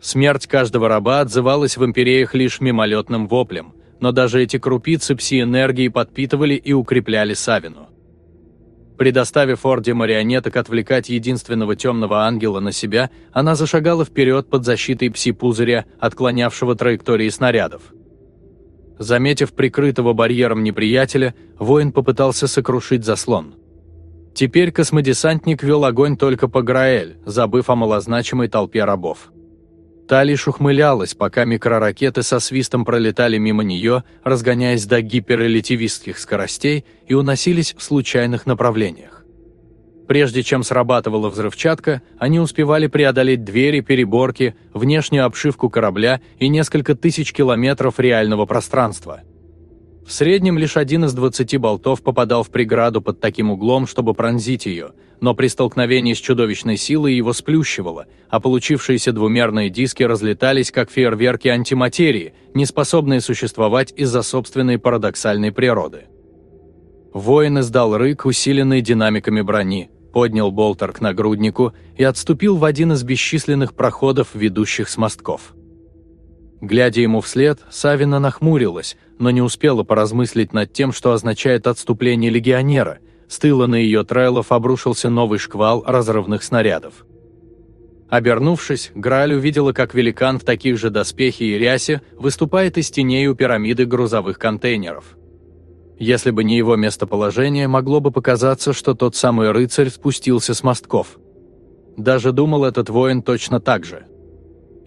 A: Смерть каждого раба отзывалась в империях лишь мимолетным воплем, но даже эти крупицы пси-энергии подпитывали и укрепляли Савину. Предоставив Орде марионеток отвлекать единственного темного ангела на себя, она зашагала вперед под защитой пси-пузыря, отклонявшего траектории снарядов. Заметив прикрытого барьером неприятеля, воин попытался сокрушить заслон. Теперь космодесантник вел огонь только по Граэль, забыв о малозначимой толпе рабов. Та лишь ухмылялась, пока микроракеты со свистом пролетали мимо нее, разгоняясь до гиперрелятивистских скоростей и уносились в случайных направлениях. Прежде чем срабатывала взрывчатка, они успевали преодолеть двери, переборки, внешнюю обшивку корабля и несколько тысяч километров реального пространства. В среднем лишь один из 20 болтов попадал в преграду под таким углом, чтобы пронзить ее, но при столкновении с чудовищной силой его сплющивало, а получившиеся двумерные диски разлетались как фейерверки антиматерии, не способные существовать из-за собственной парадоксальной природы. Воин издал рык, усиленный динамиками брони, поднял болтер к нагруднику и отступил в один из бесчисленных проходов, ведущих с мостков. Глядя ему вслед, Савина нахмурилась, но не успела поразмыслить над тем, что означает отступление легионера. С тыла на ее трейлов обрушился новый шквал разрывных снарядов. Обернувшись, Грааль увидела, как великан в таких же доспехе и рясе выступает из теней у пирамиды грузовых контейнеров. Если бы не его местоположение, могло бы показаться, что тот самый рыцарь спустился с мостков. Даже думал этот воин точно так же.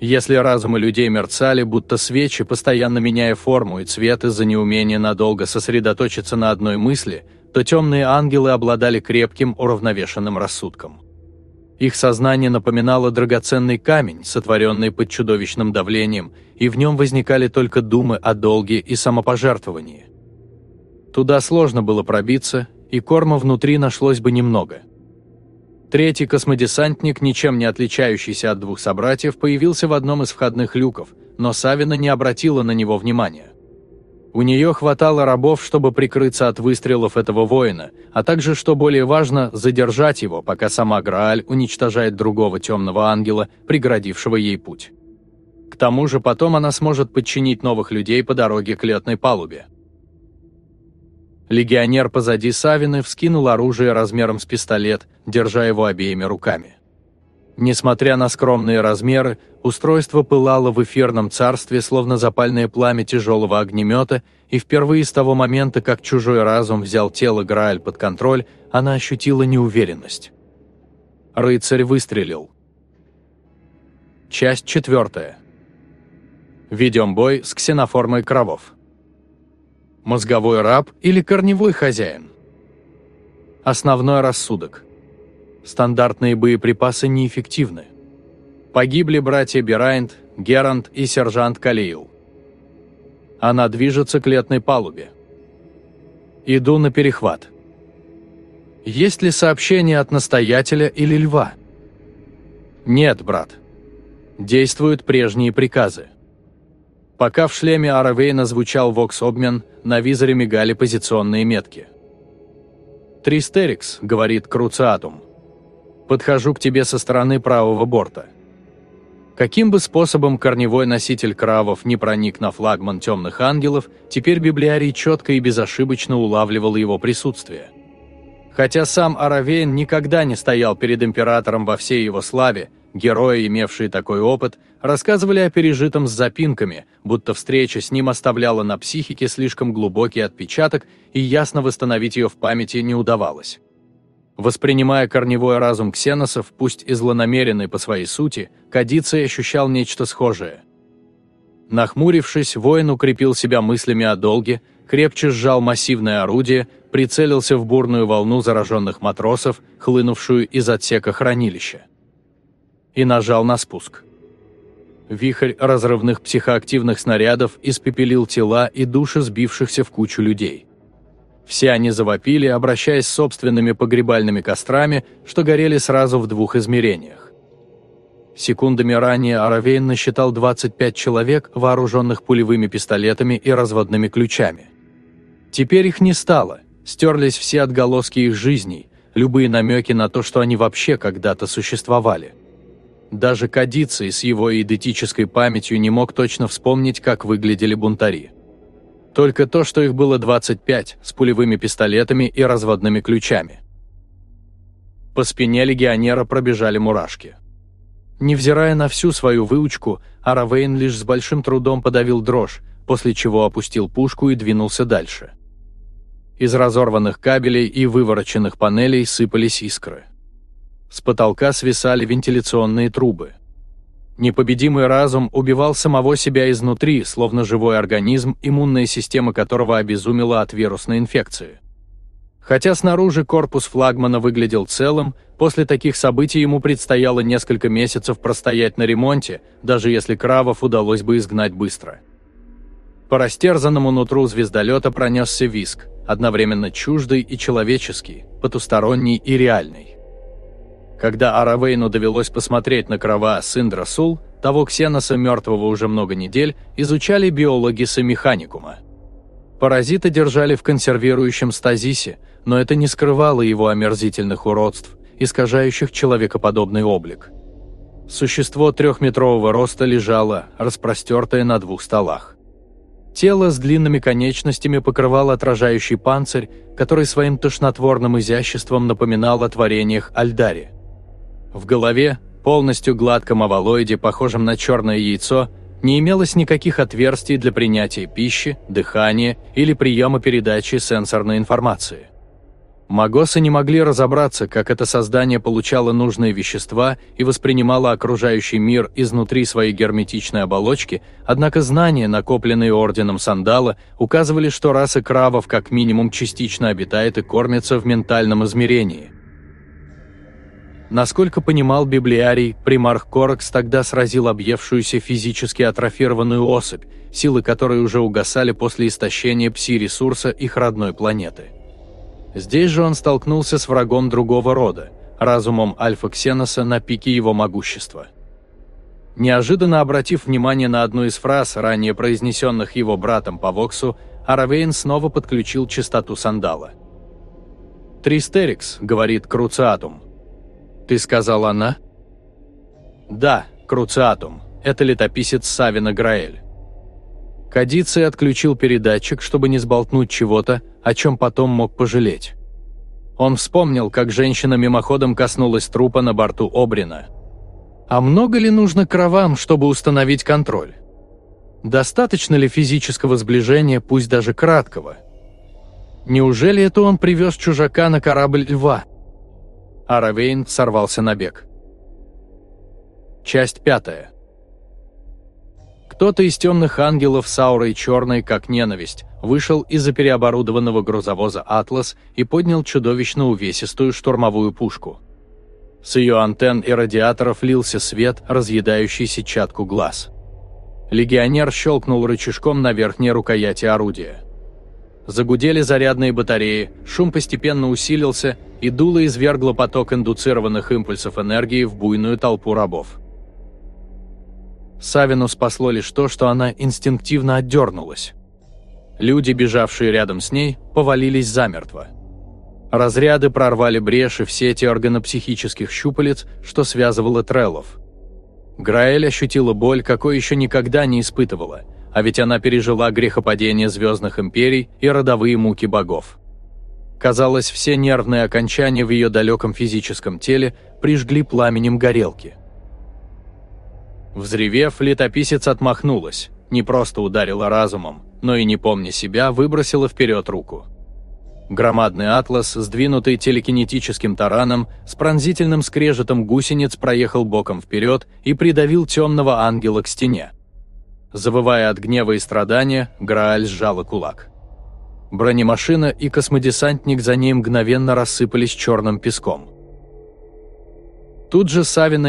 A: Если разумы людей мерцали, будто свечи, постоянно меняя форму и цвет из-за неумения надолго сосредоточиться на одной мысли, то темные ангелы обладали крепким, уравновешенным рассудком. Их сознание напоминало драгоценный камень, сотворенный под чудовищным давлением, и в нем возникали только думы о долге и самопожертвовании. Туда сложно было пробиться, и корма внутри нашлось бы немного. Третий космодесантник, ничем не отличающийся от двух собратьев, появился в одном из входных люков, но Савина не обратила на него внимания. У нее хватало рабов, чтобы прикрыться от выстрелов этого воина, а также, что более важно, задержать его, пока сама Грааль уничтожает другого темного ангела, преградившего ей путь. К тому же потом она сможет подчинить новых людей по дороге к летной палубе. Легионер позади Савины вскинул оружие размером с пистолет, держа его обеими руками. Несмотря на скромные размеры, устройство пылало в эфирном царстве, словно запальное пламя тяжелого огнемета, и впервые с того момента, как чужой разум взял тело Грааль под контроль, она ощутила неуверенность. Рыцарь выстрелил. Часть четвертая. Ведем бой с ксеноформой кровов. Мозговой раб или корневой хозяин? Основной рассудок. Стандартные боеприпасы неэффективны. Погибли братья Берайнд, Герант и сержант Калиил. Она движется к летной палубе. Иду на перехват. Есть ли сообщение от настоятеля или льва? Нет, брат. Действуют прежние приказы. Пока в шлеме Аравейна звучал вокс-обмен, на визоре мигали позиционные метки. «Тристерикс», — говорит Круциатум. «Подхожу к тебе со стороны правого борта». Каким бы способом корневой носитель кравов не проник на флагман темных ангелов, теперь библиарий четко и безошибочно улавливал его присутствие. Хотя сам Аравейн никогда не стоял перед императором во всей его славе, Герои, имевшие такой опыт, рассказывали о пережитом с запинками, будто встреча с ним оставляла на психике слишком глубокий отпечаток и ясно восстановить ее в памяти не удавалось. Воспринимая корневой разум ксеносов, пусть и злонамеренный по своей сути, Кадицей ощущал нечто схожее. Нахмурившись, воин укрепил себя мыслями о долге, крепче сжал массивное орудие, прицелился в бурную волну зараженных матросов, хлынувшую из отсека хранилища. И нажал на спуск. Вихрь разрывных психоактивных снарядов испепелил тела и души сбившихся в кучу людей. Все они завопили, обращаясь с собственными погребальными кострами, что горели сразу в двух измерениях. Секундами ранее Аравейн насчитал 25 человек, вооруженных пулевыми пистолетами и разводными ключами. Теперь их не стало, стерлись все отголоски их жизней, любые намеки на то, что они вообще когда-то существовали. Даже Кадицей с его идентической памятью не мог точно вспомнить, как выглядели бунтари. Только то, что их было 25, с пулевыми пистолетами и разводными ключами. По спине легионера пробежали мурашки. Невзирая на всю свою выучку, Аравейн лишь с большим трудом подавил дрожь, после чего опустил пушку и двинулся дальше. Из разорванных кабелей и вывороченных панелей сыпались искры. С потолка свисали вентиляционные трубы. Непобедимый разум убивал самого себя изнутри, словно живой организм, иммунная система которого обезумела от вирусной инфекции. Хотя снаружи корпус флагмана выглядел целым, после таких событий ему предстояло несколько месяцев простоять на ремонте, даже если кравов удалось бы изгнать быстро. По растерзанному нутру звездолета пронесся виск, одновременно чуждый и человеческий, потусторонний и реальный. Когда Аравейну довелось посмотреть на крова Синдра Сул, того ксеноса, мертвого уже много недель, изучали биологи Самеханикума. Паразита держали в консервирующем стазисе, но это не скрывало его омерзительных уродств, искажающих человекоподобный облик. Существо трехметрового роста лежало, распростертое на двух столах. Тело с длинными конечностями покрывал отражающий панцирь, который своим тошнотворным изяществом напоминал о творениях Альдари. В голове, полностью гладком овалоиде, похожем на черное яйцо, не имелось никаких отверстий для принятия пищи, дыхания или приема передачи сенсорной информации. Магосы не могли разобраться, как это создание получало нужные вещества и воспринимало окружающий мир изнутри своей герметичной оболочки, однако знания, накопленные Орденом Сандала, указывали, что раса кравов как минимум частично обитает и кормится в ментальном измерении – Насколько понимал библиарий, примарх Коракс тогда сразил объевшуюся физически атрофированную особь, силы которой уже угасали после истощения пси-ресурса их родной планеты. Здесь же он столкнулся с врагом другого рода, разумом Альфа-Ксеноса на пике его могущества. Неожиданно обратив внимание на одну из фраз, ранее произнесенных его братом по Воксу, Аравейн снова подключил частоту сандала. «Тристерикс», — говорит Круциатум, — «Ты сказал она?» «Да, Круциатум. Это летописец Савина Граэль». Кадиций отключил передатчик, чтобы не сболтнуть чего-то, о чем потом мог пожалеть. Он вспомнил, как женщина мимоходом коснулась трупа на борту Обрина. А много ли нужно кровам, чтобы установить контроль? Достаточно ли физического сближения, пусть даже краткого? Неужели это он привез чужака на корабль Льва? А Равейн сорвался на бег. Часть пятая. Кто-то из темных ангелов с аурой черной, как ненависть, вышел из-за переоборудованного грузовоза «Атлас» и поднял чудовищно увесистую штурмовую пушку. С ее антенн и радиаторов лился свет, разъедающий сетчатку глаз. Легионер щелкнул рычажком на верхней рукояти орудия. Загудели зарядные батареи, шум постепенно усилился, и дуло извергло поток индуцированных импульсов энергии в буйную толпу рабов. Савину спасло лишь то, что она инстинктивно отдернулась. Люди, бежавшие рядом с ней, повалились замертво. Разряды прорвали бреши в сети органопсихических щупалец, что связывало треллов. Граэль ощутила боль, какой еще никогда не испытывала – а ведь она пережила грехопадение звездных империй и родовые муки богов. Казалось, все нервные окончания в ее далеком физическом теле прижгли пламенем горелки. Взревев, летописец отмахнулась, не просто ударила разумом, но и, не помня себя, выбросила вперед руку. Громадный атлас, сдвинутый телекинетическим тараном, с пронзительным скрежетом гусениц проехал боком вперед и придавил темного ангела к стене. Завывая от гнева и страдания, Грааль сжала кулак. Бронемашина и космодесантник за ней мгновенно рассыпались черным песком. Тут же Савина